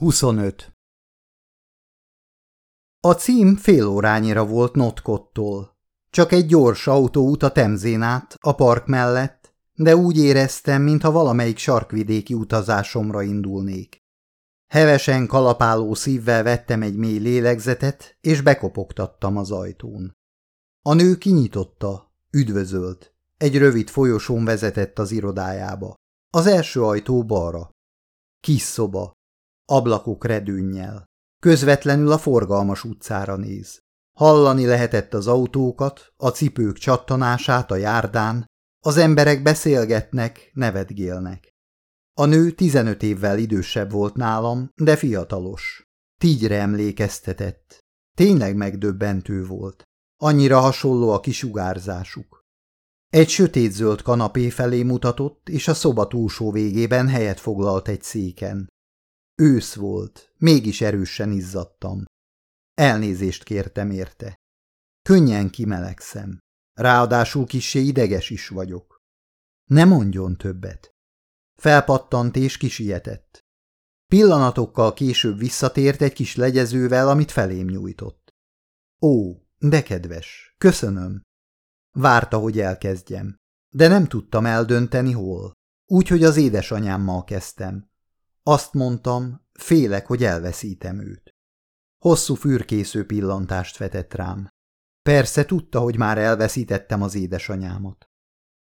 25. A cím fél órányira volt Notkottól. Csak egy gyors autóút a Temzén át, a park mellett, de úgy éreztem, mintha valamelyik sarkvidéki utazásomra indulnék. Hevesen kalapáló szívvel vettem egy mély lélegzetet, és bekopogtattam az ajtón. A nő kinyitotta, üdvözölt. Egy rövid folyosón vezetett az irodájába. Az első ajtó balra. Kis szoba, ablakok redőnnyel. Közvetlenül a forgalmas utcára néz. Hallani lehetett az autókat, a cipők csattanását a járdán, az emberek beszélgetnek, nevetgélnek. A nő 15 évvel idősebb volt nálam, de fiatalos. Tígyre emlékeztetett. Tényleg megdöbbentő volt. Annyira hasonló a kisugárzásuk. Egy sötétzöld kanapé felé mutatott, és a szoba túlsó végében helyet foglalt egy széken. Ősz volt, mégis erősen izzadtam. Elnézést kértem érte. Könnyen kimelegszem. Ráadásul kissé ideges is vagyok. Ne mondjon többet. Felpattant és kisietett. Pillanatokkal később visszatért egy kis legyezővel, amit felém nyújtott. Ó, de kedves, köszönöm. Várta, hogy elkezdjem, de nem tudtam eldönteni hol. Úgyhogy az édesanyámmal kezdtem. Azt mondtam, félek, hogy elveszítem őt. Hosszú fürkésző pillantást vetett rám. Persze tudta, hogy már elveszítettem az édesanyámat.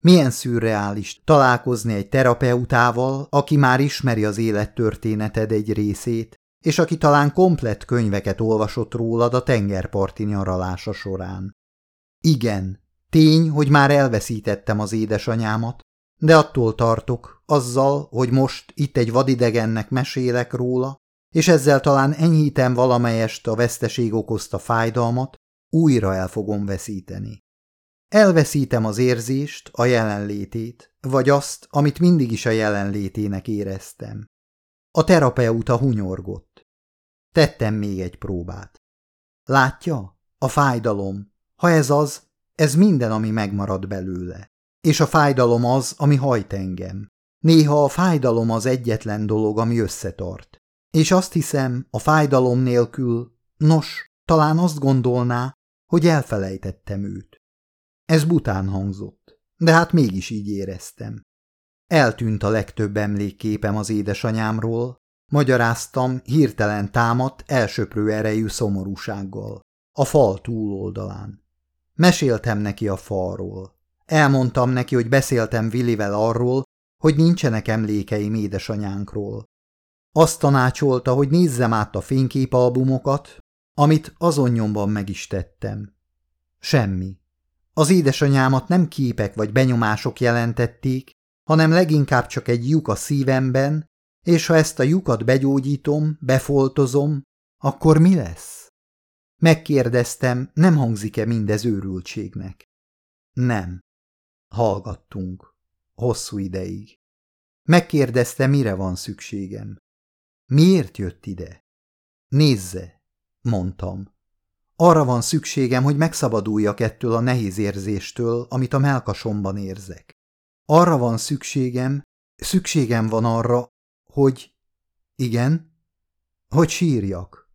Milyen szürreális találkozni egy terapeutával, aki már ismeri az élettörténeted egy részét, és aki talán komplett könyveket olvasott rólad a tengerparti nyaralása során. Igen, tény, hogy már elveszítettem az édesanyámat, de attól tartok, azzal, hogy most itt egy vadidegennek mesélek róla, és ezzel talán enyhítem valamelyest a veszteség okozta fájdalmat, újra el fogom veszíteni. Elveszítem az érzést, a jelenlétét, vagy azt, amit mindig is a jelenlétének éreztem. A terapeuta hunyorgott. Tettem még egy próbát. Látja? A fájdalom. Ha ez az, ez minden, ami megmarad belőle. És a fájdalom az, ami hajt engem. Néha a fájdalom az egyetlen dolog, ami összetart. És azt hiszem, a fájdalom nélkül, nos, talán azt gondolná, hogy elfelejtettem őt. Ez bután hangzott, de hát mégis így éreztem. Eltűnt a legtöbb emlékképem az édesanyámról, magyaráztam hirtelen támadt, elsöprő erejű szomorúsággal. A fal túloldalán. Meséltem neki a falról. Elmondtam neki, hogy beszéltem Willivel arról, hogy nincsenek emlékeim édesanyánkról. Azt tanácsolta, hogy nézzem át a fényképalbumokat, amit azon nyomban meg is tettem. Semmi. Az édesanyámat nem képek vagy benyomások jelentették, hanem leginkább csak egy lyuk a szívemben, és ha ezt a lyukat begyógyítom, befoltozom, akkor mi lesz? Megkérdeztem, nem hangzik-e mindez őrültségnek? Nem. Hallgattunk. Hosszú ideig. Megkérdezte, mire van szükségem. Miért jött ide? Nézze, mondtam. Arra van szükségem, hogy megszabaduljak ettől a nehéz érzéstől, amit a melkasomban érzek. Arra van szükségem, szükségem van arra, hogy... Igen? Hogy sírjak.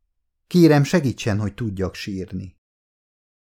Kérem, segítsen, hogy tudjak sírni.